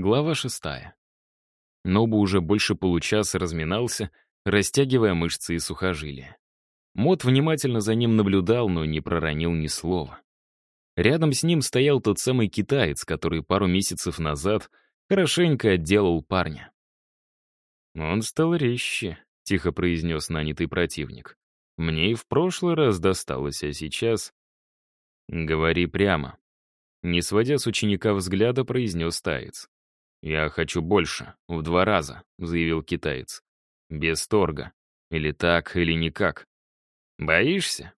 Глава шестая. Нобу уже больше получаса разминался, растягивая мышцы и сухожилия. Мот внимательно за ним наблюдал, но не проронил ни слова. Рядом с ним стоял тот самый китаец, который пару месяцев назад хорошенько отделал парня. «Он стал резче», — тихо произнес нанятый противник. «Мне и в прошлый раз досталось, а сейчас...» «Говори прямо». Не сводя с ученика взгляда, произнес таец. «Я хочу больше, в два раза», — заявил китаец. «Без торга. Или так, или никак. Боишься?»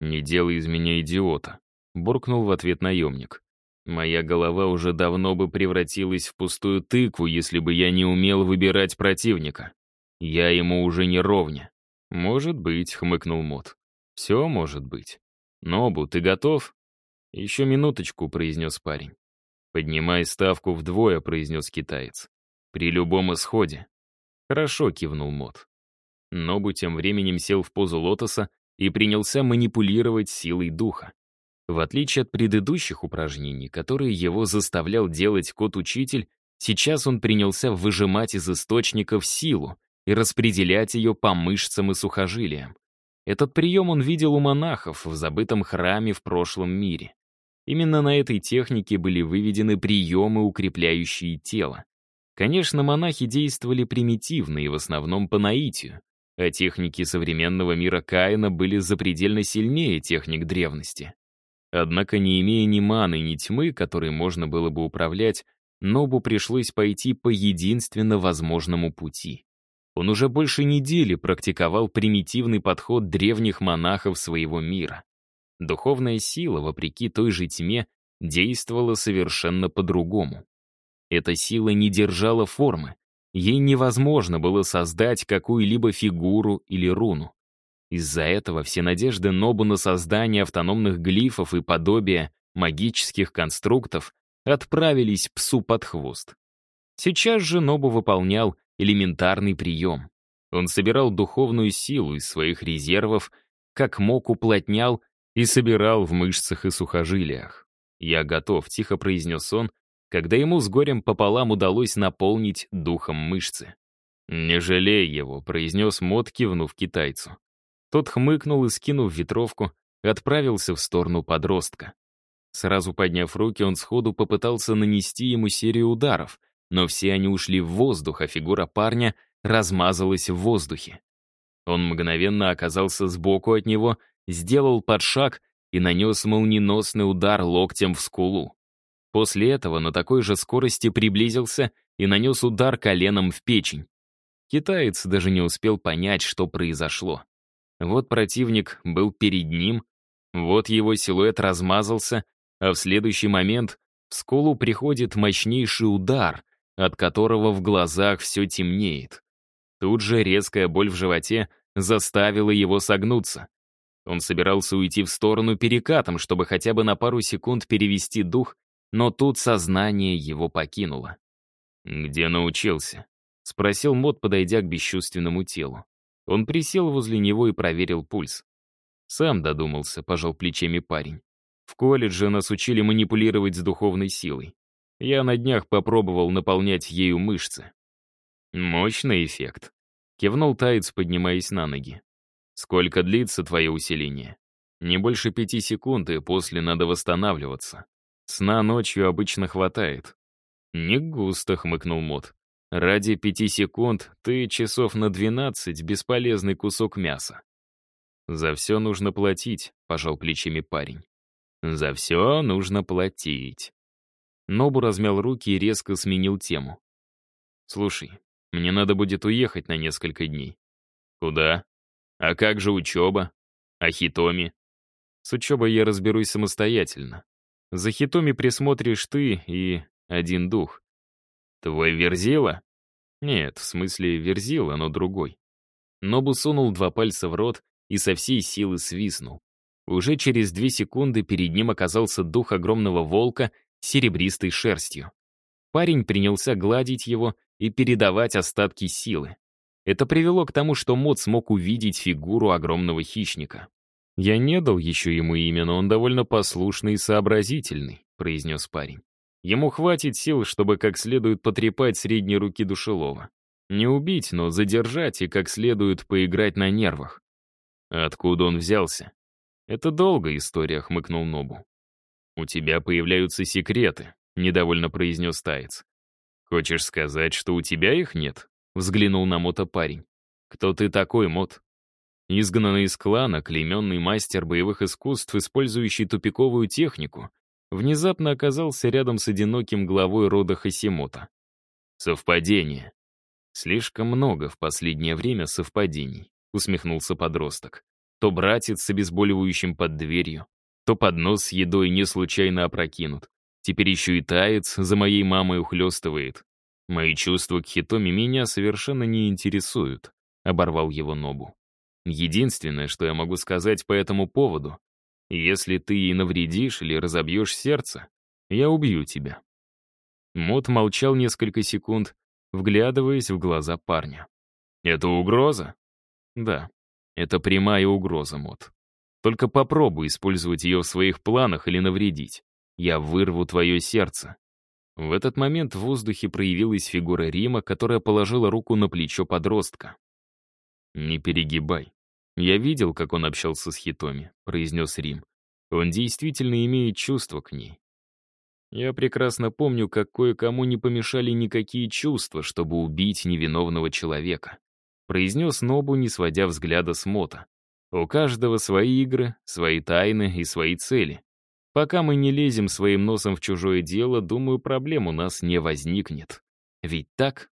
«Не делай из меня идиота», — буркнул в ответ наемник. «Моя голова уже давно бы превратилась в пустую тыкву, если бы я не умел выбирать противника. Я ему уже не ровня». «Может быть», — хмыкнул Мот. «Все может быть. Нобу, ты готов?» «Еще минуточку», — произнес парень. «Поднимай ставку вдвое», — произнес китаец. «При любом исходе». «Хорошо», — кивнул Мот. Нобу тем временем сел в позу лотоса и принялся манипулировать силой духа. В отличие от предыдущих упражнений, которые его заставлял делать кот-учитель, сейчас он принялся выжимать из источников силу и распределять ее по мышцам и сухожилиям. Этот прием он видел у монахов в забытом храме в прошлом мире. Именно на этой технике были выведены приемы, укрепляющие тело. Конечно, монахи действовали примитивно и в основном по наитию, а техники современного мира Каина были запредельно сильнее техник древности. Однако, не имея ни маны, ни тьмы, которой можно было бы управлять, Нобу пришлось пойти по единственно возможному пути. Он уже больше недели практиковал примитивный подход древних монахов своего мира. Духовная сила, вопреки той же тьме, действовала совершенно по-другому. Эта сила не держала формы. Ей невозможно было создать какую-либо фигуру или руну. Из-за этого все надежды Нобу на создание автономных глифов и подобия магических конструктов отправились псу под хвост. Сейчас же Нобу выполнял элементарный прием. Он собирал духовную силу из своих резервов, как мог уплотнял и собирал в мышцах и сухожилиях. «Я готов», — тихо произнес он, когда ему с горем пополам удалось наполнить духом мышцы. «Не жалей его», — произнес Мот, кивнув китайцу. Тот хмыкнул и, скинув ветровку, отправился в сторону подростка. Сразу подняв руки, он сходу попытался нанести ему серию ударов, но все они ушли в воздух, а фигура парня размазалась в воздухе. Он мгновенно оказался сбоку от него сделал подшаг и нанес молниеносный удар локтем в скулу. После этого на такой же скорости приблизился и нанес удар коленом в печень. Китаец даже не успел понять, что произошло. Вот противник был перед ним, вот его силуэт размазался, а в следующий момент в скулу приходит мощнейший удар, от которого в глазах все темнеет. Тут же резкая боль в животе заставила его согнуться. Он собирался уйти в сторону перекатом, чтобы хотя бы на пару секунд перевести дух, но тут сознание его покинуло. «Где научился?» — спросил Мот, подойдя к бесчувственному телу. Он присел возле него и проверил пульс. «Сам додумался», — пожал плечами парень. «В колледже нас учили манипулировать с духовной силой. Я на днях попробовал наполнять ею мышцы». «Мощный эффект», — кивнул Таец, поднимаясь на ноги. Сколько длится твое усиление? Не больше пяти секунд, и после надо восстанавливаться. Сна ночью обычно хватает. Не густо, хмыкнул Мот. Ради пяти секунд ты часов на двенадцать бесполезный кусок мяса. За все нужно платить, пожал плечами парень. За все нужно платить. Нобу размял руки и резко сменил тему. «Слушай, мне надо будет уехать на несколько дней». «Куда?» А как же учеба? А хитоми? С учебой я разберусь самостоятельно. За хитоми присмотришь ты и один дух. Твой Верзила? Нет, в смысле Верзила, но другой. Нобу сунул два пальца в рот и со всей силы свистнул. Уже через две секунды перед ним оказался дух огромного волка с серебристой шерстью. Парень принялся гладить его и передавать остатки силы. Это привело к тому, что Мод смог увидеть фигуру огромного хищника. «Я не дал еще ему имя, но он довольно послушный и сообразительный», — произнес парень. Ему хватит сил, чтобы как следует потрепать средней руки душелова. Не убить, но задержать и как следует поиграть на нервах. Откуда он взялся? Это долгая история, хмыкнул Нобу. У тебя появляются секреты, недовольно произнес Таец. Хочешь сказать, что у тебя их нет? Взглянул на Мота парень. Кто ты такой, Мот? Изгнанный из клана, клейменный мастер боевых искусств, использующий тупиковую технику, внезапно оказался рядом с одиноким главой рода Хасимота. Совпадение. Слишком много в последнее время совпадений, усмехнулся подросток. То братец с обезболивающим под дверью, то поднос с едой не случайно опрокинут. Теперь еще и таец за моей мамой ухлестывает. Мои чувства к Хитоми меня совершенно не интересуют, оборвал его Нобу. Единственное, что я могу сказать по этому поводу, если ты ей навредишь или разобьешь сердце, я убью тебя». Мот молчал несколько секунд, вглядываясь в глаза парня. «Это угроза?» «Да, это прямая угроза, Мот. Только попробуй использовать ее в своих планах или навредить. Я вырву твое сердце». В этот момент в воздухе проявилась фигура Рима, которая положила руку на плечо подростка. «Не перегибай. «Я видел, как он общался с Хитоми», — произнес Рим. «Он действительно имеет чувства к ней». Я прекрасно помню, как кое-кому не помешали никакие чувства, чтобы убить невиновного человека. Произнес Нобу, не сводя взгляда с Мота. У каждого свои игры, свои тайны и свои цели. Пока мы не лезем своим носом в чужое дело, думаю, проблем у нас не возникнет. Ведь так?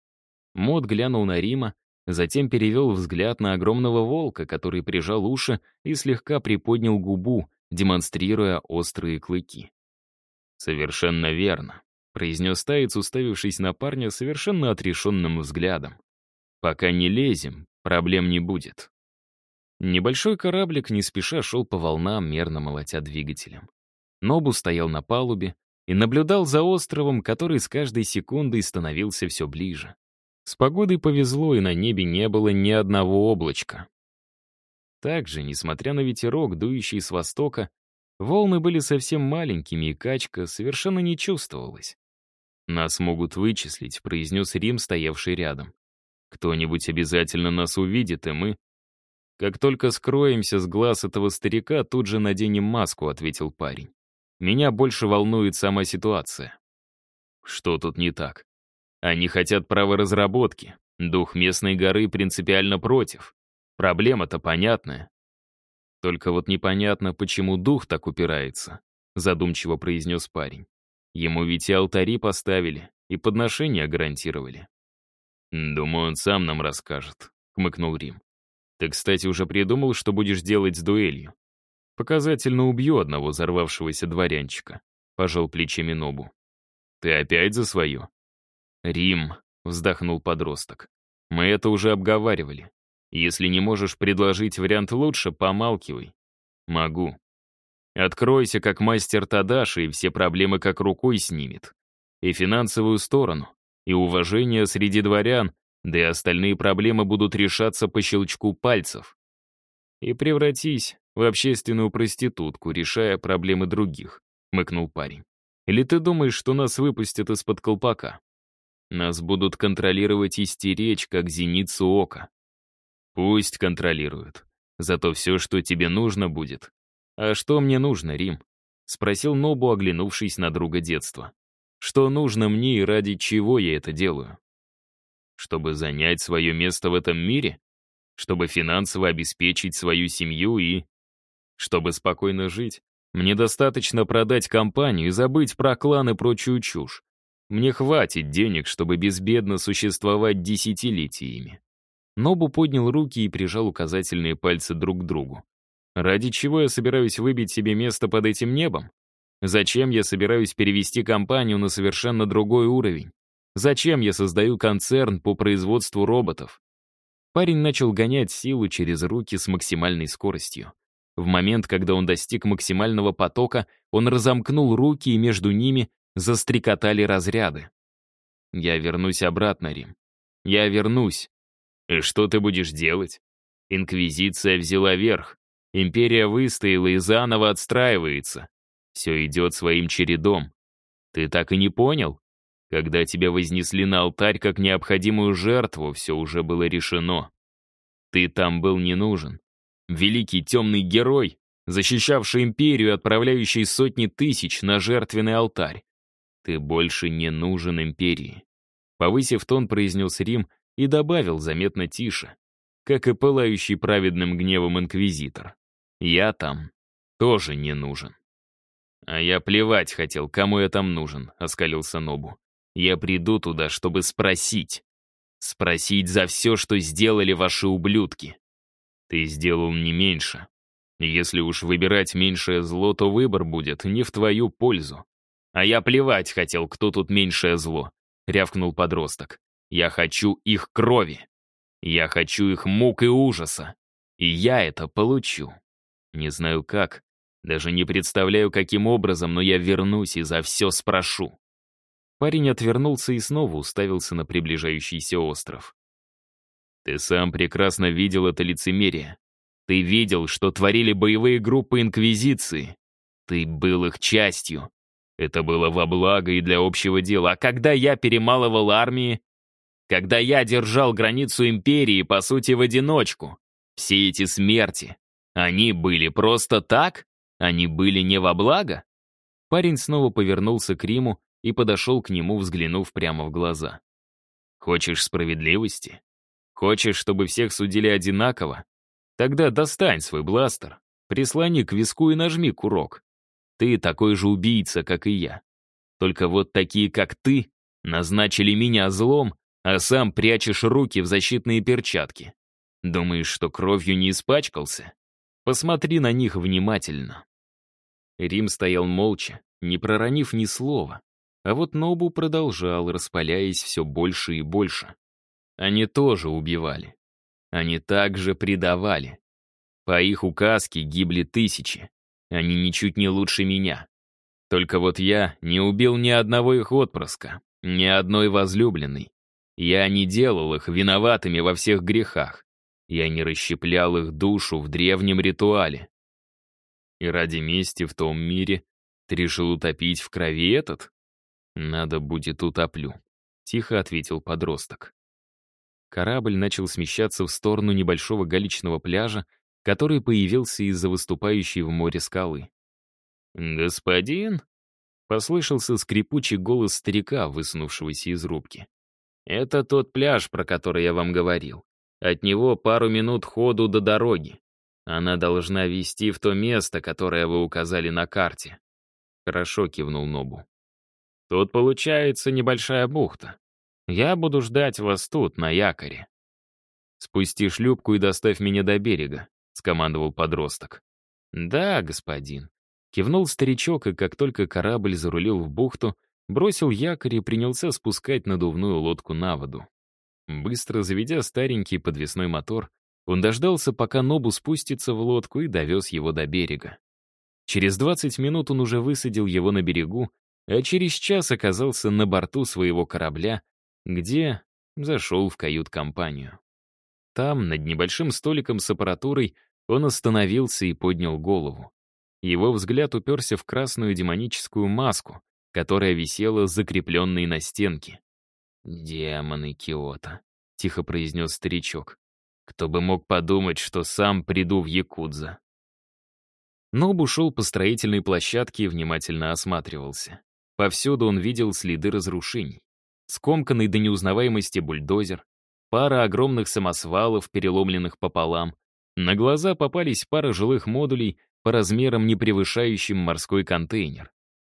Мот глянул на Рима, Затем перевел взгляд на огромного волка, который прижал уши и слегка приподнял губу, демонстрируя острые клыки. «Совершенно верно», — произнес таец, уставившись на парня совершенно отрешенным взглядом. «Пока не лезем, проблем не будет». Небольшой кораблик не спеша шел по волнам, мерно молотя двигателем. Нобу стоял на палубе и наблюдал за островом, который с каждой секундой становился все ближе. С погодой повезло, и на небе не было ни одного облачка. Также, несмотря на ветерок, дующий с востока, волны были совсем маленькими, и качка совершенно не чувствовалась. «Нас могут вычислить», — произнес Рим, стоявший рядом. «Кто-нибудь обязательно нас увидит, и мы...» «Как только скроемся с глаз этого старика, тут же наденем маску», — ответил парень. «Меня больше волнует сама ситуация». «Что тут не так?» Они хотят права разработки. Дух местной горы принципиально против. Проблема-то понятная. Только вот непонятно, почему дух так упирается, задумчиво произнес парень. Ему ведь и алтари поставили, и подношения гарантировали. «Думаю, он сам нам расскажет», — хмыкнул Рим. «Ты, кстати, уже придумал, что будешь делать с дуэлью?» «Показательно убью одного взорвавшегося дворянчика», — пожал плечами Нобу. «Ты опять за свое?» «Рим», — вздохнул подросток. «Мы это уже обговаривали. Если не можешь предложить вариант лучше, помалкивай». «Могу». «Откройся, как мастер Тадаши, и все проблемы как рукой снимет. И финансовую сторону, и уважение среди дворян, да и остальные проблемы будут решаться по щелчку пальцев. И превратись в общественную проститутку, решая проблемы других», — мыкнул парень. «Или ты думаешь, что нас выпустят из-под колпака?» Нас будут контролировать и стеречь, как зеницу ока. Пусть контролируют. Зато все, что тебе нужно будет. А что мне нужно, Рим? Спросил Нобу, оглянувшись на друга детства. Что нужно мне и ради чего я это делаю? Чтобы занять свое место в этом мире? Чтобы финансово обеспечить свою семью и... Чтобы спокойно жить? Мне достаточно продать компанию и забыть про клан и прочую чушь. Мне хватит денег, чтобы безбедно существовать десятилетиями. Нобу поднял руки и прижал указательные пальцы друг к другу. Ради чего я собираюсь выбить себе место под этим небом? Зачем я собираюсь перевести компанию на совершенно другой уровень? Зачем я создаю концерн по производству роботов? Парень начал гонять силу через руки с максимальной скоростью. В момент, когда он достиг максимального потока, он разомкнул руки, и между ними застрекотали разряды. Я вернусь обратно, Рим. Я вернусь. И что ты будешь делать? Инквизиция взяла верх. Империя выстояла и заново отстраивается. Все идет своим чередом. Ты так и не понял? Когда тебя вознесли на алтарь как необходимую жертву, все уже было решено. Ты там был не нужен. Великий темный герой, защищавший империю отправляющий сотни тысяч на жертвенный алтарь. Ты больше не нужен империи. Повысив тон, произнес Рим и добавил заметно тише, как и пылающий праведным гневом инквизитор. Я там тоже не нужен. «А я плевать хотел, кому я там нужен», — оскалился Нобу. «Я приду туда, чтобы спросить. Спросить за все, что сделали ваши ублюдки. Ты сделал не меньше. Если уж выбирать меньшее зло, то выбор будет не в твою пользу. А я плевать хотел, кто тут меньшее зло», — рявкнул подросток. «Я хочу их крови. Я хочу их мук и ужаса. И я это получу. Не знаю как, даже не представляю, каким образом, но я вернусь и за все спрошу». Парень отвернулся и снова уставился на приближающийся остров. «Ты сам прекрасно видел это лицемерие. Ты видел, что творили боевые группы Инквизиции. Ты был их частью. Это было во благо и для общего дела. А когда я перемалывал армии, когда я держал границу империи, по сути, в одиночку, все эти смерти, они были просто так? Они были не во благо? Парень снова повернулся к Риму и подошел к нему, взглянув прямо в глаза. «Хочешь справедливости? Хочешь, чтобы всех судили одинаково? Тогда достань свой бластер, прислони к виску и нажми курок. Ты такой же убийца, как и я. Только вот такие, как ты, назначили меня злом, а сам прячешь руки в защитные перчатки. Думаешь, что кровью не испачкался? Посмотри на них внимательно. Рим стоял молча, не проронив ни слова. А вот Нобу продолжал, распаляясь все больше и больше. Они тоже убивали. Они также предавали. По их указке гибли тысячи. Они ничуть не лучше меня. Только вот я не убил ни одного их отпрыска, ни одной возлюбленной. Я не делал их виноватыми во всех грехах. Я не расщеплял их душу в древнем ритуале. И ради мести в том мире ты решил утопить в крови этот? Надо будет утоплю, тихо ответил подросток. Корабль начал смещаться в сторону небольшого галечного пляжа, который появился из-за выступающей в море скалы. «Господин?» — послышался скрипучий голос старика, высунувшегося из рубки. «Это тот пляж, про который я вам говорил. От него пару минут ходу до дороги. Она должна вести в то место, которое вы указали на карте. Хорошо кивнул Нобу. Тут получается небольшая бухта. Я буду ждать вас тут, на якоре. Спусти шлюпку и доставь меня до берега, скомандовал подросток. Да, господин. Кивнул старичок, и как только корабль зарулил в бухту, бросил якорь и принялся спускать надувную лодку на воду. Быстро заведя старенький подвесной мотор, он дождался, пока Нобу спустится в лодку и довез его до берега. Через 20 минут он уже высадил его на берегу, а через час оказался на борту своего корабля, где зашел в кают-компанию. Там, над небольшим столиком с аппаратурой, он остановился и поднял голову. Его взгляд уперся в красную демоническую маску, которая висела закрепленной на стенке. «Демоны Киота», — тихо произнес старичок. Кто бы мог подумать, что сам приду в Якудза. Нобу шел по строительной площадке и внимательно осматривался. Повсюду он видел следы разрушений. Скомканный до неузнаваемости бульдозер, пара огромных самосвалов, переломленных пополам. На глаза попались пара жилых модулей по размерам, не превышающим морской контейнер.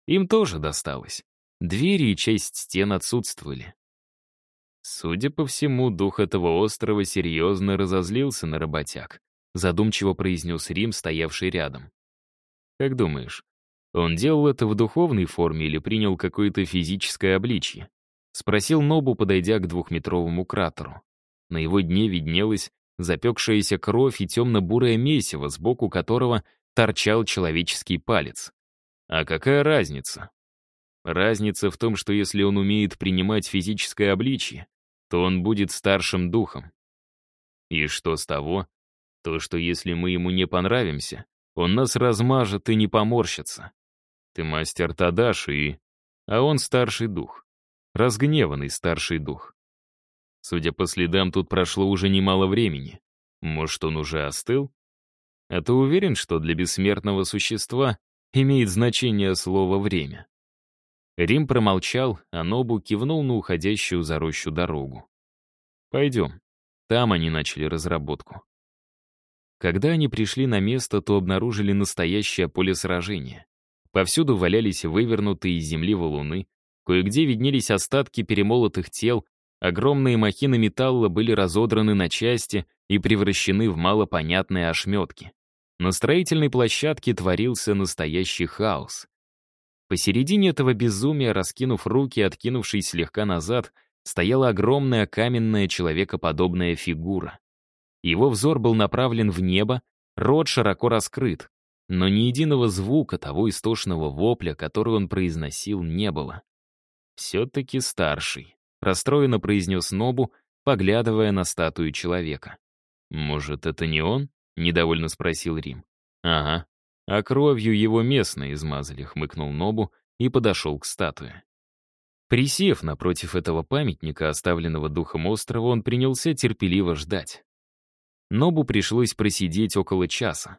Им тоже досталось. Двери и часть стен отсутствовали. Судя по всему, дух этого острова серьезно разозлился на работяг, задумчиво произнес Рим, стоявший рядом. Как думаешь, он делал это в духовной форме или принял какое-то физическое обличье? Спросил Нобу, подойдя к двухметровому кратеру. На его дне виднелась запекшаяся кровь и темно-бурое месиво, сбоку которого торчал человеческий палец. А какая разница? Разница в том, что если он умеет принимать физическое обличье, то он будет старшим духом. И что с того? То, что если мы ему не понравимся, он нас размажет и не поморщится. Ты мастер Тадаши и... а он старший дух. Разгневанный старший дух. Судя по следам, тут прошло уже немало времени. Может, он уже остыл? А ты уверен, что для бессмертного существа имеет значение слово «время»? Рим промолчал, а Нобу кивнул на уходящую за рощу дорогу. «Пойдем». Там они начали разработку. Когда они пришли на место, то обнаружили настоящее поле сражения. Повсюду валялись вывернутые из земли валуны, кое-где виднелись остатки перемолотых тел, огромные махины металла были разодраны на части и превращены в малопонятные ошметки. На строительной площадке творился настоящий хаос. Посередине этого безумия, раскинув руки, откинувшись слегка назад, стояла огромная каменная человекоподобная фигура. Его взор был направлен в небо, рот широко раскрыт, но ни единого звука того истошного вопля, который он произносил, не было. «Все-таки старший», — расстроенно произнес Нобу, поглядывая на статую человека. «Может, это не он?» — недовольно спросил Рим. «Ага. А кровью его местные измазали», — хмыкнул Нобу и подошел к статуе. Присев напротив этого памятника, оставленного духом острова, он принялся терпеливо ждать. Нобу пришлось просидеть около часа.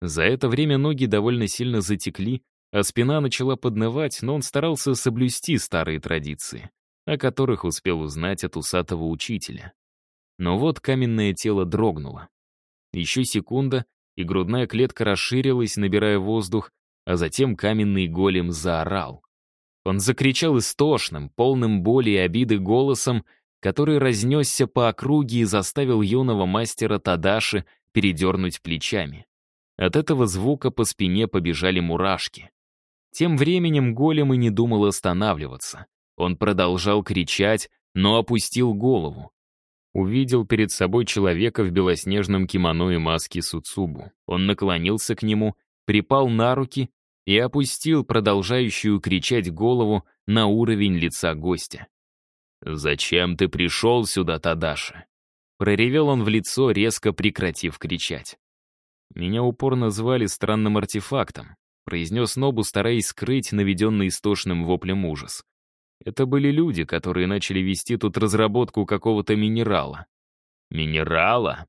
За это время ноги довольно сильно затекли, а спина начала поднывать, но он старался соблюсти старые традиции, о которых успел узнать от усатого учителя. Но вот каменное тело дрогнуло. Еще секунда, и грудная клетка расширилась, набирая воздух, а затем каменный голем заорал. Он закричал истошным, полным боли и обиды голосом, который разнесся по округе и заставил юного мастера Тадаши передернуть плечами. От этого звука по спине побежали мурашки. Тем временем голем и не думал останавливаться. Он продолжал кричать, но опустил голову. Увидел перед собой человека в белоснежном кимоно и маске Суцубу. Он наклонился к нему, припал на руки и опустил продолжающую кричать голову на уровень лица гостя. «Зачем ты пришел сюда, Тадаши?» Проревел он в лицо, резко прекратив кричать. «Меня упорно звали странным артефактом», произнес Нобу, стараясь скрыть наведенный истошным воплем ужас. Это были люди, которые начали вести тут разработку какого-то минерала. «Минерала?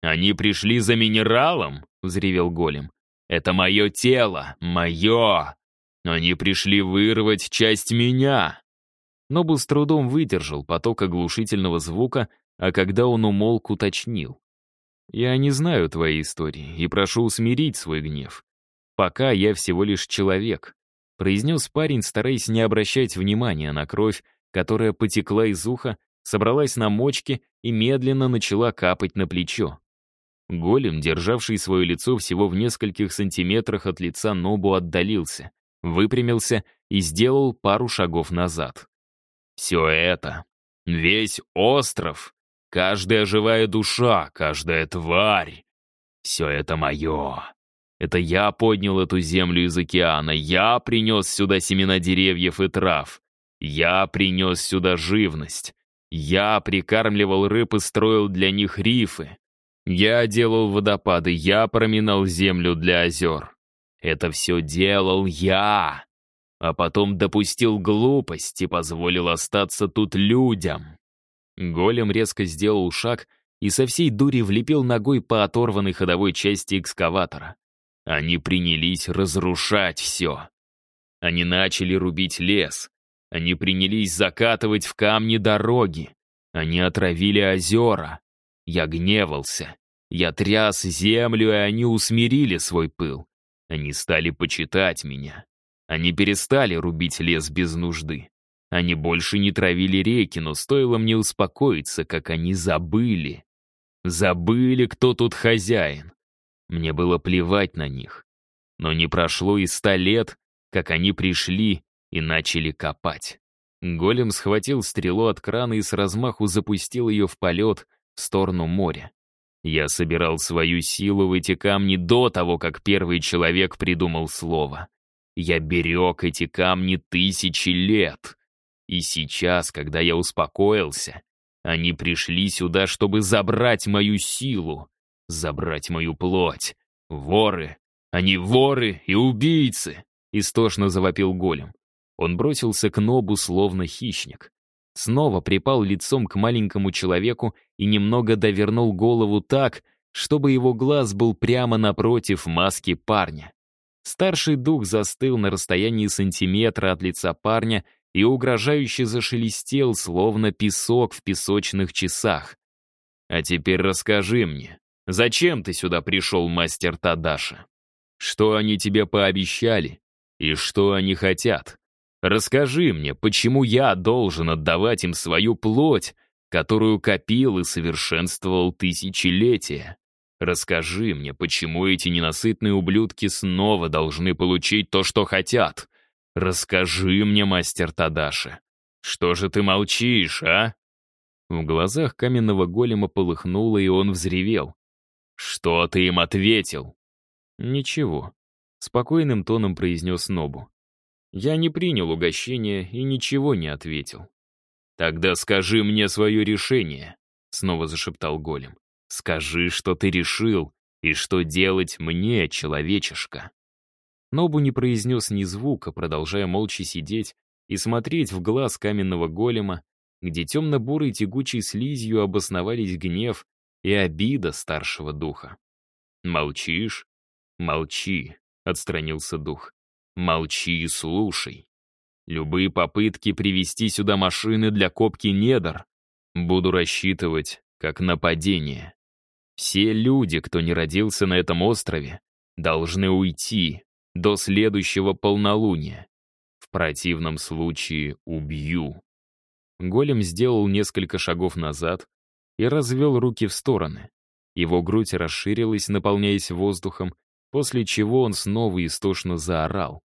Они пришли за минералом?» — взревел голем. «Это мое тело, мое! Они пришли вырвать часть меня!» Нобу с трудом выдержал поток оглушительного звука, а когда он умолк, уточнил. «Я не знаю твоей истории и прошу усмирить свой гнев. Пока я всего лишь человек», — произнес парень, стараясь не обращать внимания на кровь, которая потекла из уха, собралась на мочке и медленно начала капать на плечо. Голем, державший свое лицо всего в нескольких сантиметрах от лица Нобу, отдалился, выпрямился и сделал пару шагов назад. Все это, весь остров, каждая живая душа, каждая тварь, все это мое. Это я поднял эту землю из океана, я принес сюда семена деревьев и трав, я принес сюда живность, я прикармливал рыб и строил для них рифы, я делал водопады, я проминал землю для озер. Это все делал я а потом допустил глупость и позволил остаться тут людям. Голем резко сделал шаг и со всей дури влепил ногой по оторванной ходовой части экскаватора. Они принялись разрушать все. Они начали рубить лес. Они принялись закатывать в камни дороги. Они отравили озера. Я гневался. Я тряс землю, и они усмирили свой пыл. Они стали почитать меня. Они перестали рубить лес без нужды. Они больше не травили реки, но стоило мне успокоиться, как они забыли. Забыли, кто тут хозяин. Мне было плевать на них. Но не прошло и ста лет, как они пришли и начали копать. Голем схватил стрелу от крана и с размаху запустил ее в полет в сторону моря. Я собирал свою силу в эти камни до того, как первый человек придумал слово. Я берег эти камни тысячи лет. И сейчас, когда я успокоился, они пришли сюда, чтобы забрать мою силу, забрать мою плоть. Воры! Они воры и убийцы!» — истошно завопил голем. Он бросился к Нобу словно хищник. Снова припал лицом к маленькому человеку и немного довернул голову так, чтобы его глаз был прямо напротив маски парня. Старший дух застыл на расстоянии сантиметра от лица парня и угрожающе зашелестел, словно песок в песочных часах. «А теперь расскажи мне, зачем ты сюда пришел, мастер Тадаша? Что они тебе пообещали? И что они хотят? Расскажи мне, почему я должен отдавать им свою плоть, которую копил и совершенствовал тысячелетия? Расскажи мне, почему эти ненасытные ублюдки снова должны получить то, что хотят? Расскажи мне, мастер Тадаши, что же ты молчишь, а?» В глазах каменного голема полыхнуло, и он взревел. «Что ты им ответил?» «Ничего», — спокойным тоном произнес Нобу. Я не принял угощение и ничего не ответил. «Тогда скажи мне свое решение», — снова зашептал голем. «Скажи, что ты решил, и что делать мне, человечишка». Нобу не произнес ни звука, продолжая молча сидеть и смотреть в глаз каменного голема, где темно-бурой тягучей слизью обосновались гнев и обида старшего духа. «Молчишь? Молчи», — отстранился дух. Молчи и слушай. Любые попытки привести сюда машины для копки недр буду рассчитывать как нападение. Все люди, кто не родился на этом острове, должны уйти до следующего полнолуния. В противном случае убью. Голем сделал несколько шагов назад и развел руки в стороны. Его грудь расширилась, наполняясь воздухом, после чего он снова истошно заорал.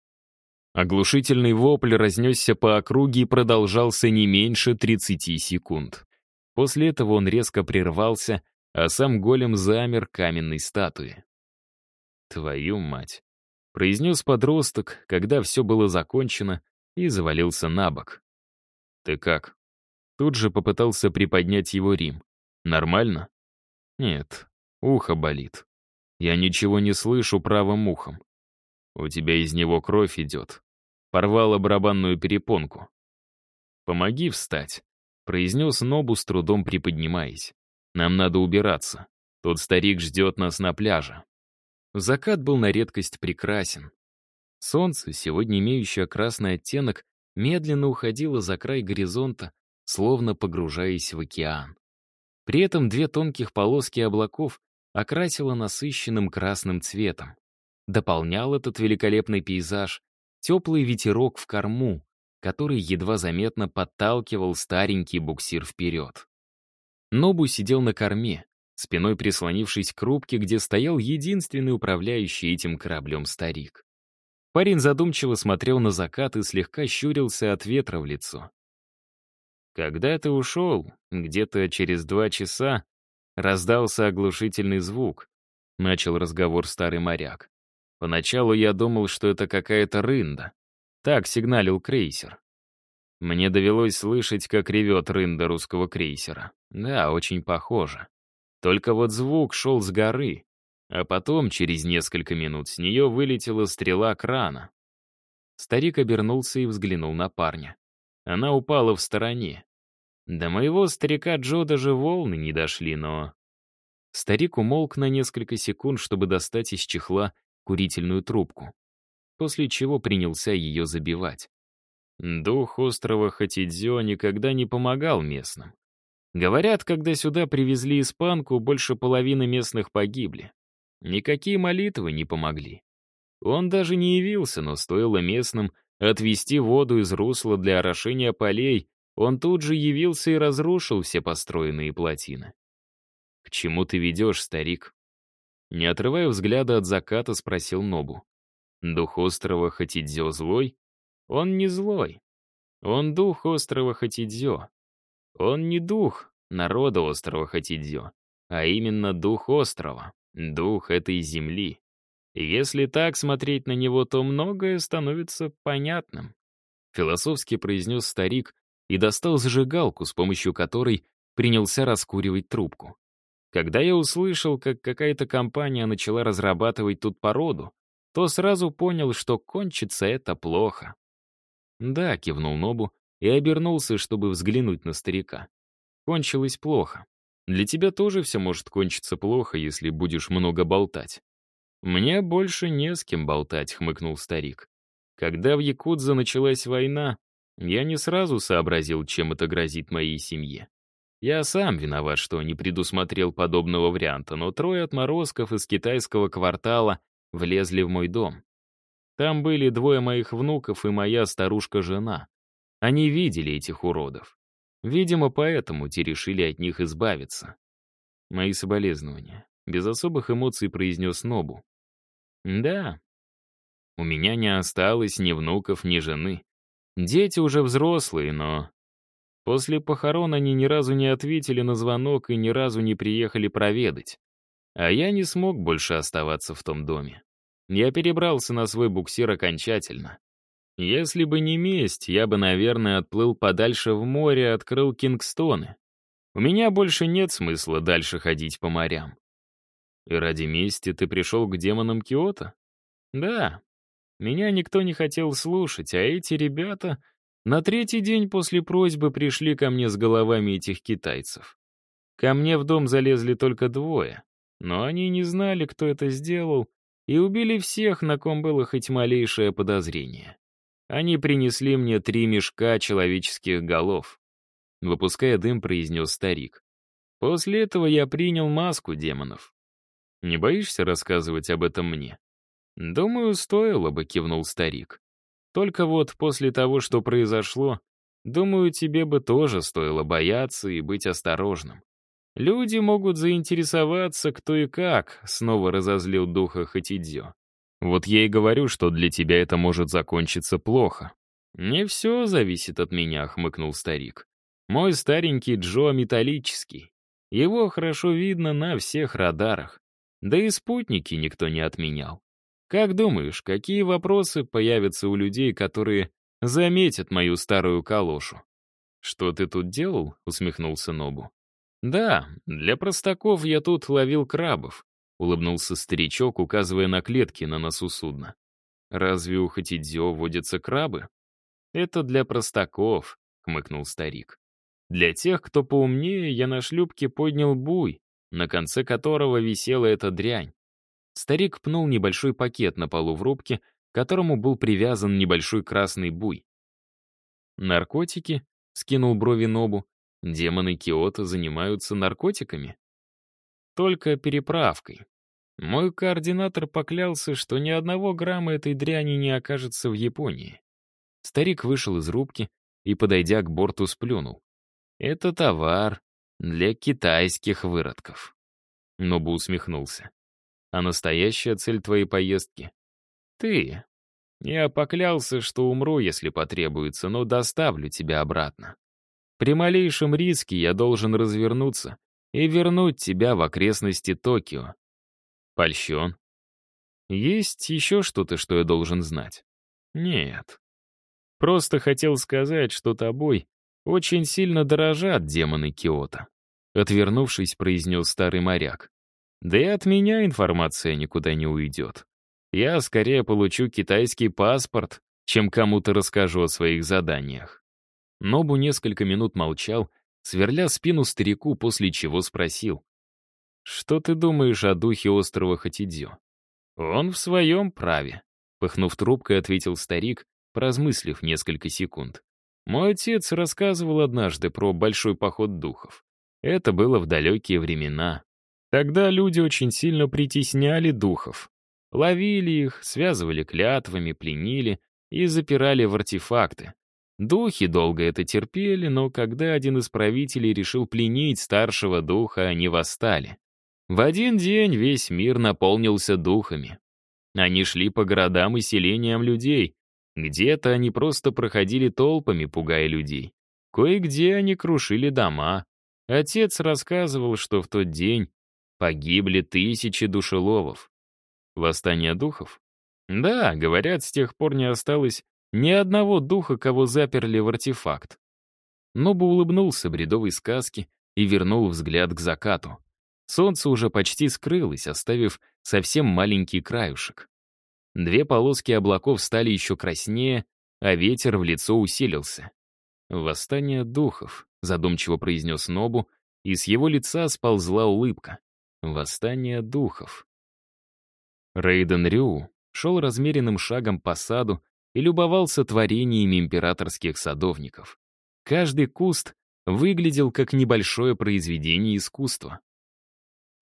Оглушительный вопль разнесся по округе и продолжался не меньше 30 секунд. После этого он резко прервался, а сам голем замер каменной статуи. «Твою мать!» — произнес подросток, когда все было закончено, и завалился на бок. «Ты как?» Тут же попытался приподнять его Рим. «Нормально?» «Нет, ухо болит. Я ничего не слышу правым ухом. У тебя из него кровь идет. Порвала барабанную перепонку. «Помоги встать», — произнес Нобу, с трудом приподнимаясь. «Нам надо убираться. Тот старик ждет нас на пляже». Закат был на редкость прекрасен. Солнце, сегодня имеющее красный оттенок, медленно уходило за край горизонта, словно погружаясь в океан. При этом две тонких полоски облаков окрасило насыщенным красным цветом. Дополнял этот великолепный пейзаж теплый ветерок в корму, который едва заметно подталкивал старенький буксир вперед. Нобу сидел на корме, спиной прислонившись к рубке, где стоял единственный управляющий этим кораблем старик. Парень задумчиво смотрел на закат и слегка щурился от ветра в лицо. Когда ты ушел, где-то через два часа, раздался оглушительный звук, начал разговор старый моряк. Поначалу я думал, что это какая-то рында. Так сигналил крейсер. Мне довелось слышать, как ревет рында русского крейсера. Да, очень похоже. Только вот звук шел с горы, а потом, через несколько минут, с нее вылетела стрела крана. Старик обернулся и взглянул на парня. Она упала в стороне. До моего старика Джо даже волны не дошли, но... Старик умолк на несколько секунд, чтобы достать из чехла курительную трубку, после чего принялся ее забивать. Дух острова Хатидзё никогда не помогал местным. Говорят, когда сюда привезли испанку, больше половины местных погибли. Никакие молитвы не помогли. Он даже не явился, но стоило местным отвести воду из русла для орошения полей, он тут же явился и разрушил все построенные плотины. «К чему ты ведешь, старик?» Не отрывая взгляда от заката, спросил Нобу. «Дух острова Хатидзё злой?» «Он не злой. Он дух острова Хатидзё. Он не дух народа острова Хатидзё, а именно дух острова, дух этой земли. Если так смотреть на него, то многое становится понятным», философски произнес старик и достал зажигалку, с помощью которой принялся раскуривать трубку. Когда я услышал, как какая-то компания начала разрабатывать тут породу, то сразу понял, что кончится это плохо. «Да», — кивнул Нобу и обернулся, чтобы взглянуть на старика. «Кончилось плохо. Для тебя тоже все может кончиться плохо, если будешь много болтать». «Мне больше не с кем болтать», — хмыкнул старик. «Когда в Якудзе началась война, я не сразу сообразил, чем это грозит моей семье. Я сам виноват, что не предусмотрел подобного варианта, но трое отморозков из китайского квартала влезли в мой дом. Там были двое моих внуков и моя старушка-жена. Они видели этих уродов. Видимо, поэтому те решили от них избавиться. Мои соболезнования. Без особых эмоций произнес Нобу. Да, у меня не осталось ни внуков, ни жены. Дети уже взрослые, но... После похорон они ни разу не ответили на звонок и ни разу не приехали проведать. А я не смог больше оставаться в том доме. Я перебрался на свой буксир окончательно. Если бы не месть, я бы, наверное, отплыл подальше в море и открыл Кингстоны. У меня больше нет смысла дальше ходить по морям. И ради мести ты пришел к демонам Киота? Да. Меня никто не хотел слушать, а эти ребята на третий день после просьбы пришли ко мне с головами этих китайцев. Ко мне в дом залезли только двое, но они не знали, кто это сделал, и убили всех, на ком было хоть малейшее подозрение. Они принесли мне три мешка человеческих голов. Выпуская дым, произнес старик. После этого я принял маску демонов. Не боишься рассказывать об этом мне? Думаю, стоило бы, кивнул старик. Только вот после того, что произошло, думаю, тебе бы тоже стоило бояться и быть осторожным. Люди могут заинтересоваться, кто и как, снова разозлил духа Хатидзё. Вот я и говорю, что для тебя это может закончиться плохо. Не все зависит от меня, хмыкнул старик. Мой старенький Джо металлический. Его хорошо видно на всех радарах. Да и спутники никто не отменял. Как думаешь, какие вопросы появятся у людей, которые заметят мою старую калошу? «Что ты тут делал?» — усмехнулся Нобу. «Да, для простаков я тут ловил крабов», — улыбнулся старичок, указывая на клетки на носу судна. «Разве у Хатидзё водятся крабы?» «Это для простаков», — хмыкнул старик. «Для тех, кто поумнее, я на шлюпке поднял буй, на конце которого висела эта дрянь. Старик пнул небольшой пакет на полу в рубке, к которому был привязан небольшой красный буй. «Наркотики?» — скинул брови Нобу. «Демоны Киото занимаются наркотиками?» «Только переправкой. Мой координатор поклялся, что ни одного грамма этой дряни не окажется в Японии». Старик вышел из рубки и, подойдя к борту, сплюнул. «Это товар для китайских выродков». Нобу усмехнулся. А настоящая цель твоей поездки? Ты. Я поклялся, что умру, если потребуется, но доставлю тебя обратно. При малейшем риске я должен развернуться и вернуть тебя в окрестности Токио. Польщен. Есть еще что-то, что я должен знать? Нет. Просто хотел сказать, что тобой очень сильно дорожат демоны Киота. Отвернувшись, произнес старый моряк. Да и от меня информация никуда не уйдет. Я скорее получу китайский паспорт, чем кому-то расскажу о своих заданиях. Нобу несколько минут молчал, сверля спину старику, после чего спросил. «Что ты думаешь о духе острова Хатидзё?» «Он в своем праве», — пыхнув трубкой, ответил старик, поразмыслив несколько секунд. «Мой отец рассказывал однажды про большой поход духов. Это было в далекие времена. Тогда люди очень сильно притесняли духов. Ловили их, связывали клятвами, пленили и запирали в артефакты. Духи долго это терпели, но когда один из правителей решил пленить старшего духа, они восстали. В один день весь мир наполнился духами. Они шли по городам и селениям людей. Где-то они просто проходили толпами, пугая людей. Кое-где они крушили дома. Отец рассказывал, что в тот день Погибли тысячи душеловов. Восстание духов? Да, говорят, с тех пор не осталось ни одного духа, кого заперли в артефакт. Нобу улыбнулся бредовой сказке и вернул взгляд к закату. Солнце уже почти скрылось, оставив совсем маленький краюшек. Две полоски облаков стали еще краснее, а ветер в лицо усилился. «Восстание духов», — задумчиво произнес Нобу, и с его лица сползла улыбка. «Восстание духов». Рейден Рю шел размеренным шагом по саду и любовался творениями императорских садовников. Каждый куст выглядел как небольшое произведение искусства.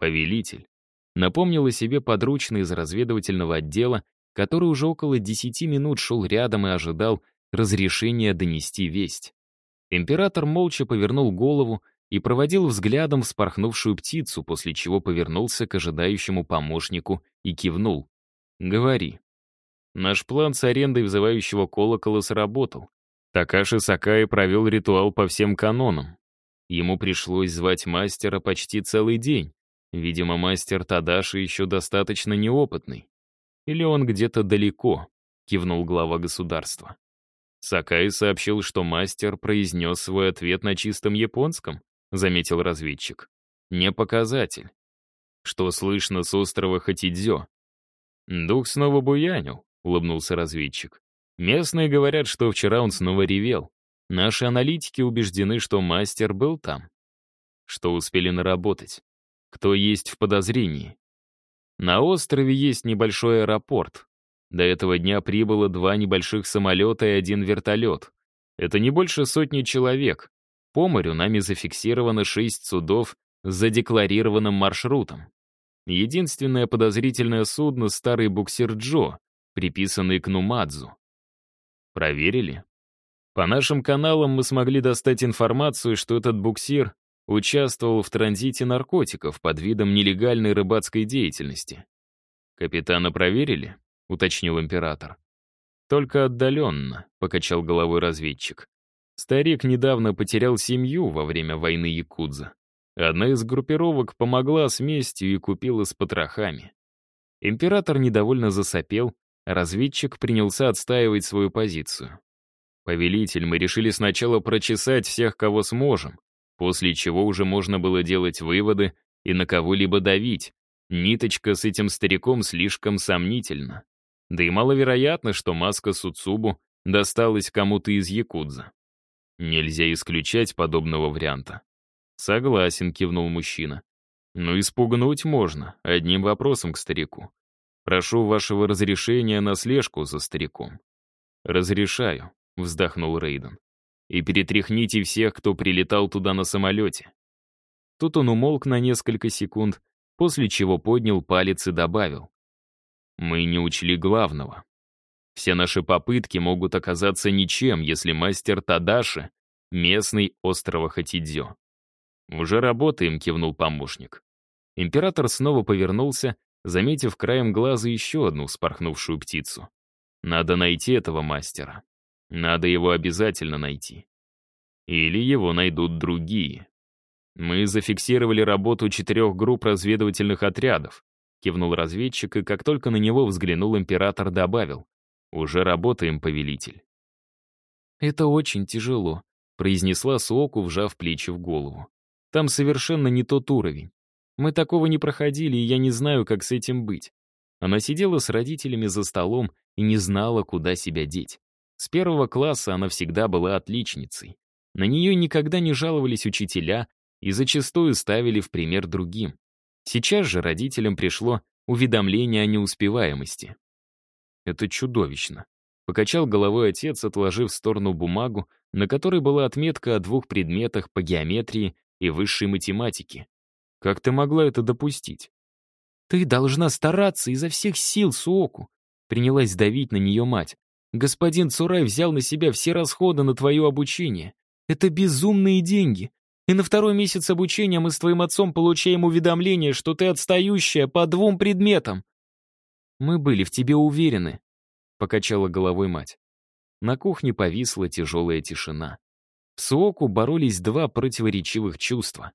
Повелитель напомнил о себе подручный из разведывательного отдела, который уже около десяти минут шел рядом и ожидал разрешения донести весть. Император молча повернул голову и проводил взглядом вспорхнувшую птицу, после чего повернулся к ожидающему помощнику и кивнул. «Говори». Наш план с арендой взывающего колокола сработал. Такаши Сакаи провел ритуал по всем канонам. Ему пришлось звать мастера почти целый день. Видимо, мастер Тадаши еще достаточно неопытный. Или он где-то далеко, кивнул глава государства. Сакаи сообщил, что мастер произнес свой ответ на чистом японском, заметил разведчик. Не показатель. Что слышно с острова Хатидзё? Дух снова буянил, улыбнулся разведчик. Местные говорят, что вчера он снова ревел. Наши аналитики убеждены, что мастер был там. Что успели наработать? Кто есть в подозрении? На острове есть небольшой аэропорт. До этого дня прибыло два небольших самолета и один вертолет. Это не больше сотни человек. По морю нами зафиксировано шесть судов с задекларированным маршрутом. Единственное подозрительное судно — старый буксир Джо, приписанный к Нумадзу. Проверили? По нашим каналам мы смогли достать информацию, что этот буксир участвовал в транзите наркотиков под видом нелегальной рыбацкой деятельности. «Капитана проверили?» — уточнил император. «Только отдаленно», — покачал головой разведчик. Старик недавно потерял семью во время войны Якудза. Одна из группировок помогла с местью и купила с потрохами. Император недовольно засопел, а разведчик принялся отстаивать свою позицию. «Повелитель, мы решили сначала прочесать всех, кого сможем, после чего уже можно было делать выводы и на кого-либо давить. Ниточка с этим стариком слишком сомнительна. Да и маловероятно, что маска Суцубу досталась кому-то из Якудза. Нельзя исключать подобного варианта. Согласен, кивнул мужчина. Но испугнуть можно, одним вопросом к старику. Прошу вашего разрешения на слежку за стариком. Разрешаю, вздохнул Рейден и перетряхните всех, кто прилетал туда на самолете». Тут он умолк на несколько секунд, после чего поднял палец и добавил. «Мы не учли главного. Все наши попытки могут оказаться ничем, если мастер Тадаши — местный острова Хатидзё». «Уже работаем», — кивнул помощник. Император снова повернулся, заметив краем глаза еще одну вспорхнувшую птицу. «Надо найти этого мастера». Надо его обязательно найти. Или его найдут другие. Мы зафиксировали работу четырех групп разведывательных отрядов, кивнул разведчик, и как только на него взглянул император, добавил. Уже работаем, повелитель. Это очень тяжело, произнесла Суоку, вжав плечи в голову. Там совершенно не тот уровень. Мы такого не проходили, и я не знаю, как с этим быть. Она сидела с родителями за столом и не знала, куда себя деть. С первого класса она всегда была отличницей. На нее никогда не жаловались учителя и зачастую ставили в пример другим. Сейчас же родителям пришло уведомление о неуспеваемости. Это чудовищно. Покачал головой отец, отложив в сторону бумагу, на которой была отметка о двух предметах по геометрии и высшей математике. Как ты могла это допустить? Ты должна стараться изо всех сил, Суоку. Принялась давить на нее мать. Господин Цурай взял на себя все расходы на твое обучение. Это безумные деньги. И на второй месяц обучения мы с твоим отцом получаем уведомление, что ты отстающая по двум предметам. Мы были в тебе уверены, — покачала головой мать. На кухне повисла тяжелая тишина. В Суоку боролись два противоречивых чувства.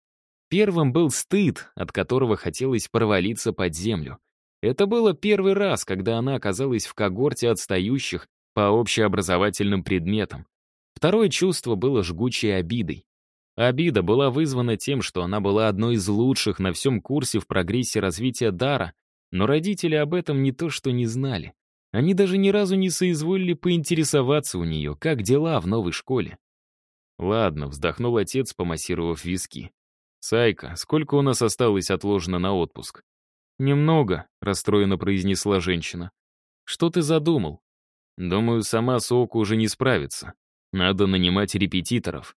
Первым был стыд, от которого хотелось провалиться под землю. Это было первый раз, когда она оказалась в когорте отстающих по общеобразовательным предметам. Второе чувство было жгучей обидой. Обида была вызвана тем, что она была одной из лучших на всем курсе в прогрессе развития дара, но родители об этом не то что не знали. Они даже ни разу не соизволили поинтересоваться у нее, как дела в новой школе. «Ладно», — вздохнул отец, помассировав виски. «Сайка, сколько у нас осталось отложено на отпуск?» «Немного», — расстроенно произнесла женщина. «Что ты задумал?» «Думаю, сама Соку уже не справится. Надо нанимать репетиторов.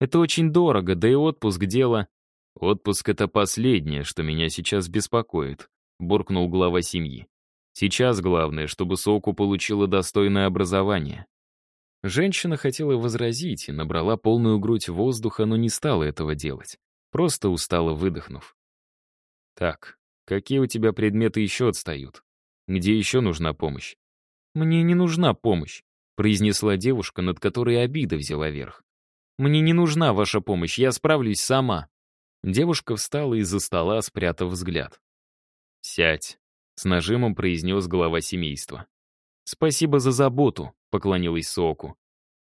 Это очень дорого, да и отпуск — дело...» «Отпуск — это последнее, что меня сейчас беспокоит», — буркнул глава семьи. «Сейчас главное, чтобы Соку получила достойное образование». Женщина хотела возразить и набрала полную грудь воздуха, но не стала этого делать. Просто устала, выдохнув. «Так, какие у тебя предметы еще отстают? Где еще нужна помощь?» «Мне не нужна помощь», — произнесла девушка, над которой обида взяла верх. «Мне не нужна ваша помощь, я справлюсь сама». Девушка встала из-за стола, спрятав взгляд. «Сядь», — с нажимом произнес глава семейства. «Спасибо за заботу», — поклонилась Соку.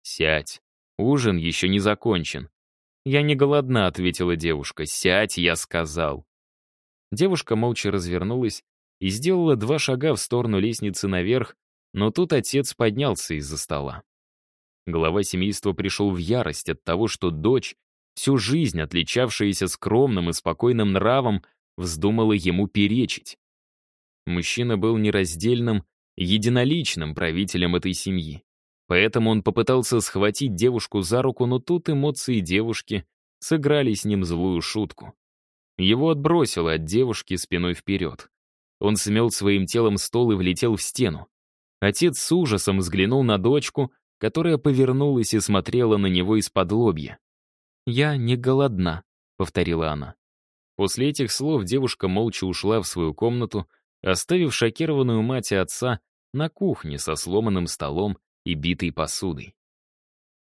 «Сядь. Ужин еще не закончен». «Я не голодна», — ответила девушка. «Сядь, я сказал». Девушка молча развернулась и сделала два шага в сторону лестницы наверх, но тут отец поднялся из-за стола. Глава семейства пришел в ярость от того, что дочь, всю жизнь отличавшаяся скромным и спокойным нравом, вздумала ему перечить. Мужчина был нераздельным единоличным правителем этой семьи. Поэтому он попытался схватить девушку за руку, но тут эмоции девушки сыграли с ним злую шутку. Его отбросило от девушки спиной вперед. Он смел своим телом стол и влетел в стену. Отец с ужасом взглянул на дочку, которая повернулась и смотрела на него из-под лобья. «Я не голодна», — повторила она. После этих слов девушка молча ушла в свою комнату, оставив шокированную мать и отца на кухне со сломанным столом и битой посудой.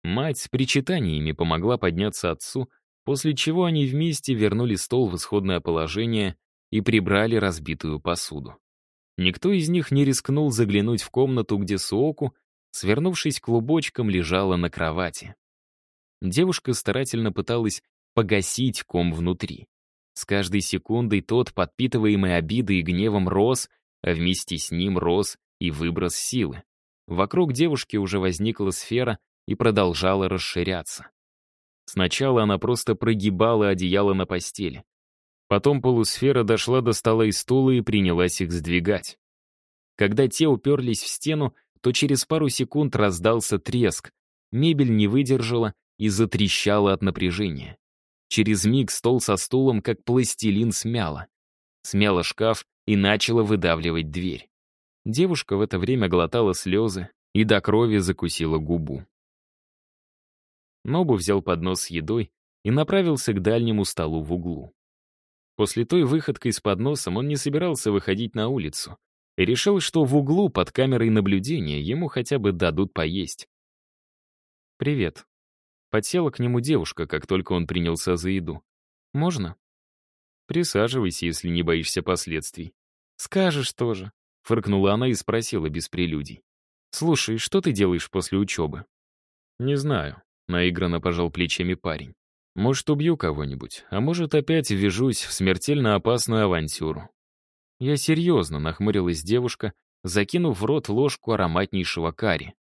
Мать с причитаниями помогла подняться отцу, после чего они вместе вернули стол в исходное положение и прибрали разбитую посуду. Никто из них не рискнул заглянуть в комнату, где Суоку, свернувшись клубочком, лежала на кровати. Девушка старательно пыталась погасить ком внутри. С каждой секундой тот, подпитываемый обидой и гневом, рос, а вместе с ним рос и выброс силы. Вокруг девушки уже возникла сфера и продолжала расширяться. Сначала она просто прогибала одеяло на постели. Потом полусфера дошла до стола и стула и принялась их сдвигать. Когда те уперлись в стену, то через пару секунд раздался треск, мебель не выдержала и затрещала от напряжения. Через миг стол со стулом, как пластилин, смяло. Смяло шкаф и начала выдавливать дверь. Девушка в это время глотала слезы и до крови закусила губу. Нобу взял поднос с едой и направился к дальнему столу в углу. После той выходкой с подносом он не собирался выходить на улицу и решил, что в углу под камерой наблюдения ему хотя бы дадут поесть. «Привет». Подсела к нему девушка, как только он принялся за еду. «Можно?» «Присаживайся, если не боишься последствий». «Скажешь тоже», Фыркнула она и спросила без прелюдий. «Слушай, что ты делаешь после учебы?» «Не знаю», — наигранно пожал плечами парень. «Может, убью кого-нибудь, а может, опять ввяжусь в смертельно опасную авантюру». Я серьезно нахмурилась девушка, закинув в рот ложку ароматнейшего карри.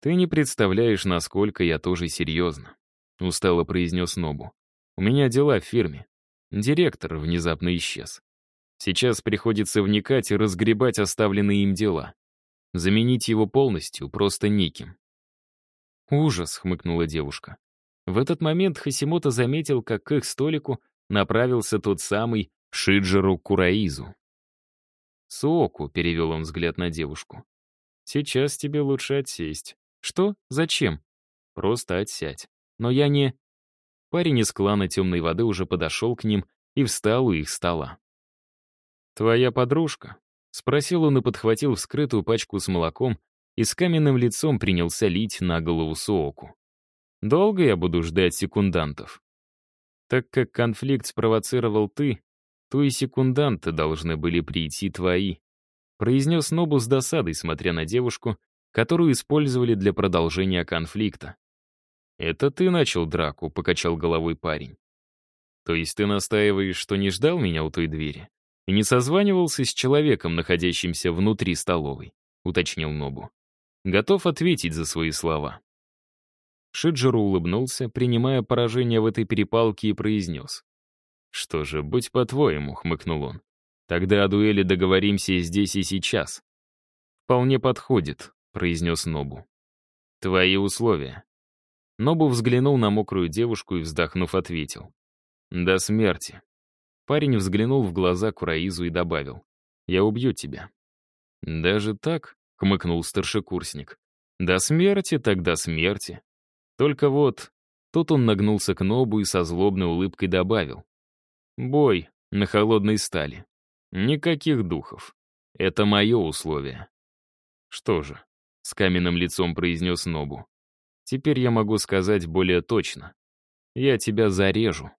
«Ты не представляешь, насколько я тоже серьезно», — устало произнес Нобу. «У меня дела в фирме. Директор внезапно исчез. Сейчас приходится вникать и разгребать оставленные им дела. Заменить его полностью просто неким. «Ужас», — хмыкнула девушка. В этот момент Хасимото заметил, как к их столику направился тот самый Шиджеру Кураизу. «Суоку», — перевел он взгляд на девушку. «Сейчас тебе лучше отсесть». «Что? Зачем?» «Просто отсядь. Но я не...» Парень из клана темной воды уже подошел к ним и встал у их стола. «Твоя подружка?» — спросил он и подхватил вскрытую пачку с молоком и с каменным лицом принялся лить на голову Суоку. «Долго я буду ждать секундантов?» «Так как конфликт спровоцировал ты, то и секунданты должны были прийти твои», произнес Нобу с досадой, смотря на девушку, которую использовали для продолжения конфликта. «Это ты начал драку», — покачал головой парень. «То есть ты настаиваешь, что не ждал меня у той двери?» и не созванивался с человеком, находящимся внутри столовой. — уточнил Нобу. «Готов ответить за свои слова». Шиджеру улыбнулся, принимая поражение в этой перепалке, и произнес. «Что же, будь по-твоему», — хмыкнул он. «Тогда о дуэли договоримся здесь и сейчас». «Вполне подходит», — произнес Нобу. «Твои условия». Нобу взглянул на мокрую девушку и, вздохнув, ответил. «До смерти». Парень взглянул в глаза Кураизу и добавил. «Я убью тебя». «Даже так?» — хмыкнул старшекурсник. «До смерти, так до смерти. Только вот...» Тут он нагнулся к Нобу и со злобной улыбкой добавил. «Бой на холодной стали. Никаких духов. Это мое условие». «Что же?» — с каменным лицом произнес Нобу. «Теперь я могу сказать более точно. Я тебя зарежу».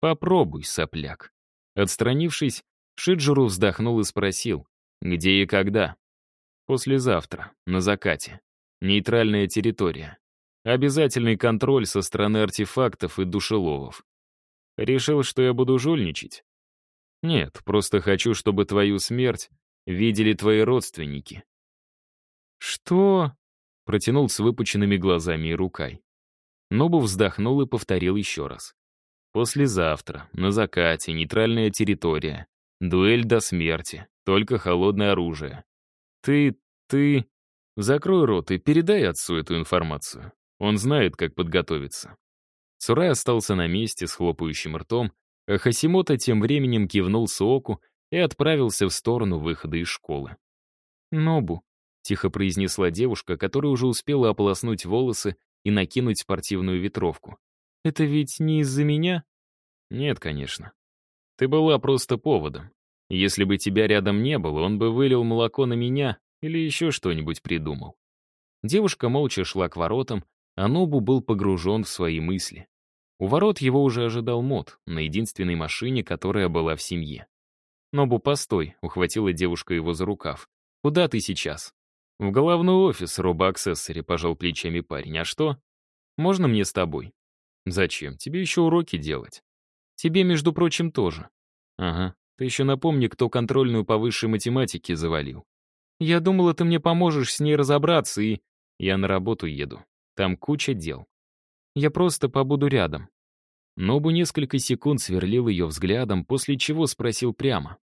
«Попробуй, сопляк». Отстранившись, Шиджуру вздохнул и спросил, где и когда. «Послезавтра, на закате. Нейтральная территория. Обязательный контроль со стороны артефактов и душеловов. Решил, что я буду жульничать? Нет, просто хочу, чтобы твою смерть видели твои родственники». «Что?» — протянул с выпученными глазами и рукой. Нобу вздохнул и повторил еще раз. Послезавтра, на закате, нейтральная территория. Дуэль до смерти, только холодное оружие. Ты, ты... Закрой рот и передай отцу эту информацию. Он знает, как подготовиться. Цурай остался на месте с хлопающим ртом, а Хасимота тем временем кивнул Суоку и отправился в сторону выхода из школы. «Нобу», — тихо произнесла девушка, которая уже успела ополоснуть волосы и накинуть спортивную ветровку. Это ведь не из-за меня? Нет, конечно. Ты была просто поводом. Если бы тебя рядом не было, он бы вылил молоко на меня или еще что-нибудь придумал. Девушка молча шла к воротам, а Нобу был погружен в свои мысли. У ворот его уже ожидал Мод на единственной машине, которая была в семье. «Нобу, постой», — ухватила девушка его за рукав. «Куда ты сейчас?» «В головной офис, робо-аксессори», — пожал плечами парень. «А что? Можно мне с тобой?» Зачем? Тебе еще уроки делать. Тебе, между прочим, тоже. Ага. Ты еще напомни, кто контрольную по высшей математике завалил. Я думала, ты мне поможешь с ней разобраться, и... Я на работу еду. Там куча дел. Я просто побуду рядом. Нобу несколько секунд сверлил ее взглядом, после чего спросил прямо.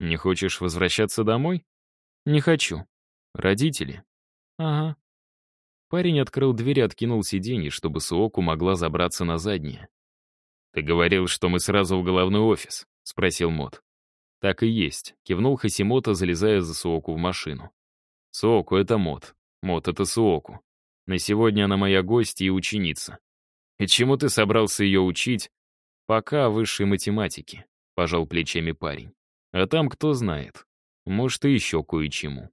«Не хочешь возвращаться домой?» «Не хочу. Родители?» «Ага. Парень открыл дверь и откинул сиденье, чтобы Суоку могла забраться на заднее. «Ты говорил, что мы сразу в головной офис?» — спросил Мот. «Так и есть», — кивнул Хасимото, залезая за Суоку в машину. «Суоку — это Мот. Мот — это Суоку. На сегодня она моя гостья и ученица. И чему ты собрался ее учить?» «Пока высшей математики», — пожал плечами парень. «А там кто знает. Может, и еще кое-чему».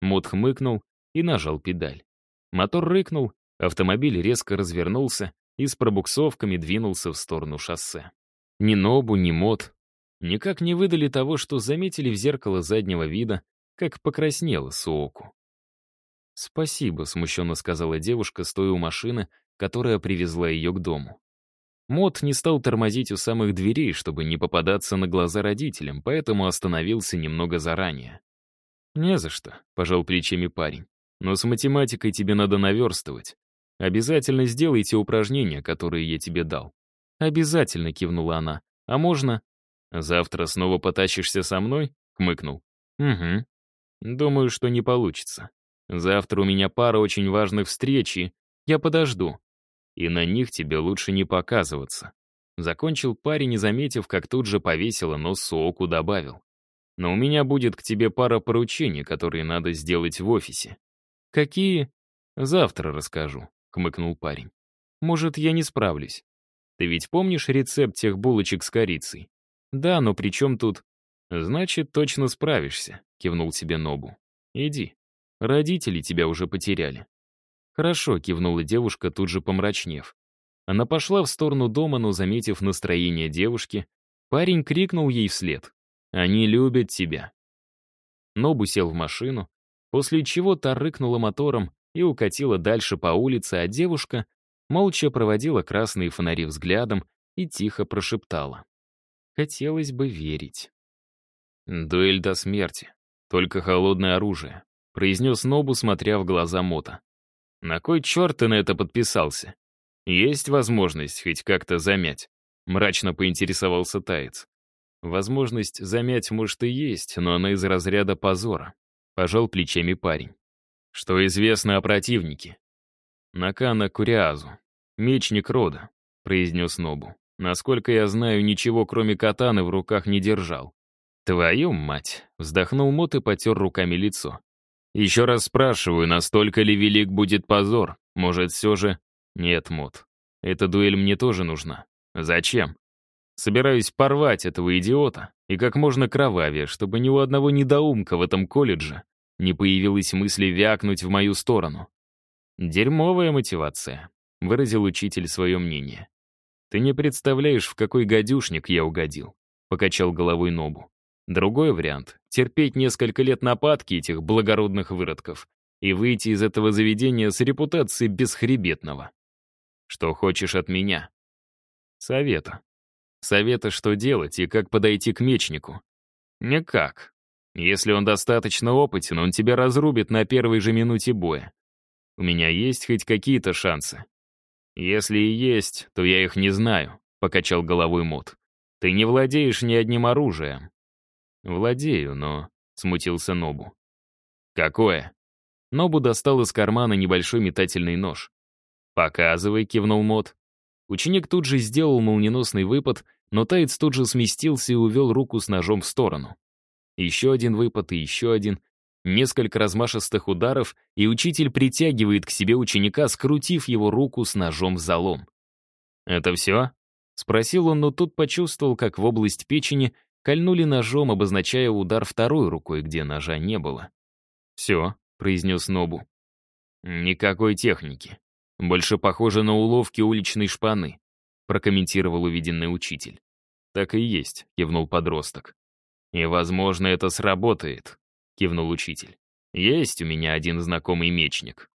Мот хмыкнул и нажал педаль. Мотор рыкнул, автомобиль резко развернулся и с пробуксовками двинулся в сторону шоссе. Ни Нобу, ни Мот никак не выдали того, что заметили в зеркало заднего вида, как покраснела Суоку. «Спасибо», — смущенно сказала девушка, стоя у машины, которая привезла ее к дому. Мот не стал тормозить у самых дверей, чтобы не попадаться на глаза родителям, поэтому остановился немного заранее. «Не за что», — пожал плечами парень. Но с математикой тебе надо наверстывать. Обязательно сделайте упражнения, которые я тебе дал». «Обязательно», — кивнула она. «А можно...» «Завтра снова потащишься со мной?» — хмыкнул. «Угу. Думаю, что не получится. Завтра у меня пара очень важных встреч, я подожду. И на них тебе лучше не показываться». Закончил парень, не заметив, как тут же повесила нос Суоку добавил. «Но у меня будет к тебе пара поручений, которые надо сделать в офисе. «Какие?» «Завтра расскажу», — хмыкнул парень. «Может, я не справлюсь. Ты ведь помнишь рецепт тех булочек с корицей?» «Да, но при чем тут...» «Значит, точно справишься», — кивнул себе Нобу. «Иди. Родители тебя уже потеряли». «Хорошо», — кивнула девушка, тут же помрачнев. Она пошла в сторону дома, но, заметив настроение девушки, парень крикнул ей вслед. «Они любят тебя». Нобу сел в машину, после чего та рыкнула мотором и укатила дальше по улице, а девушка молча проводила красные фонари взглядом и тихо прошептала. Хотелось бы верить. Дуэль до смерти. Только холодное оружие. — произнес Нобу, смотря в глаза Мота. «На кой черт ты на это подписался? Есть возможность хоть как-то замять?» — мрачно поинтересовался Таец. «Возможность замять, может, и есть, но она из разряда позора», — пожал плечами парень. «Что известно о противнике?» «Накана Куриазу, мечник рода», — произнес Нобу. «Насколько я знаю, ничего кроме катаны в руках не держал». «Твою мать!» — вздохнул Мот и потер руками лицо. «Еще раз спрашиваю, настолько ли велик будет позор? Может, все же...» «Нет, Мот, эта дуэль мне тоже нужна. Зачем?» Собираюсь порвать этого идиота и как можно кровавее, чтобы ни у одного недоумка в этом колледже не появилась мысли вякнуть в мою сторону. «Дерьмовая мотивация», — выразил учитель свое мнение. «Ты не представляешь, в какой гадюшник я угодил», — покачал головой Нобу. Другой вариант — терпеть несколько лет нападки этих благородных выродков и выйти из этого заведения с репутацией бесхребетного. Что хочешь от меня? Совета. Совета, что делать и как подойти к мечнику. Никак. Если он достаточно опытен, он тебя разрубит на первой же минуте боя. У меня есть хоть какие-то шансы. Если и есть, то я их не знаю, покачал головой Мот. Ты не владеешь ни одним оружием. Владею, но... Смутился Нобу. Какое? Нобу достал из кармана небольшой метательный нож. «Показывай», — кивнул Мот. Ученик тут же сделал молниеносный выпад, но Таец тут же сместился и увел руку с ножом в сторону. Еще один выпад и еще один. Несколько размашистых ударов, и учитель притягивает к себе ученика, скрутив его руку с ножом в залом. «Это все?» — спросил он, но тут почувствовал, как в область печени кольнули ножом, обозначая удар второй рукой, где ножа не было. «Все», — произнес Нобу. «Никакой техники. Больше похоже на уловки уличной шпаны», прокомментировал увиденный учитель. «Так и есть», — кивнул подросток. «И, возможно, это сработает», — кивнул учитель. «Есть у меня один знакомый мечник.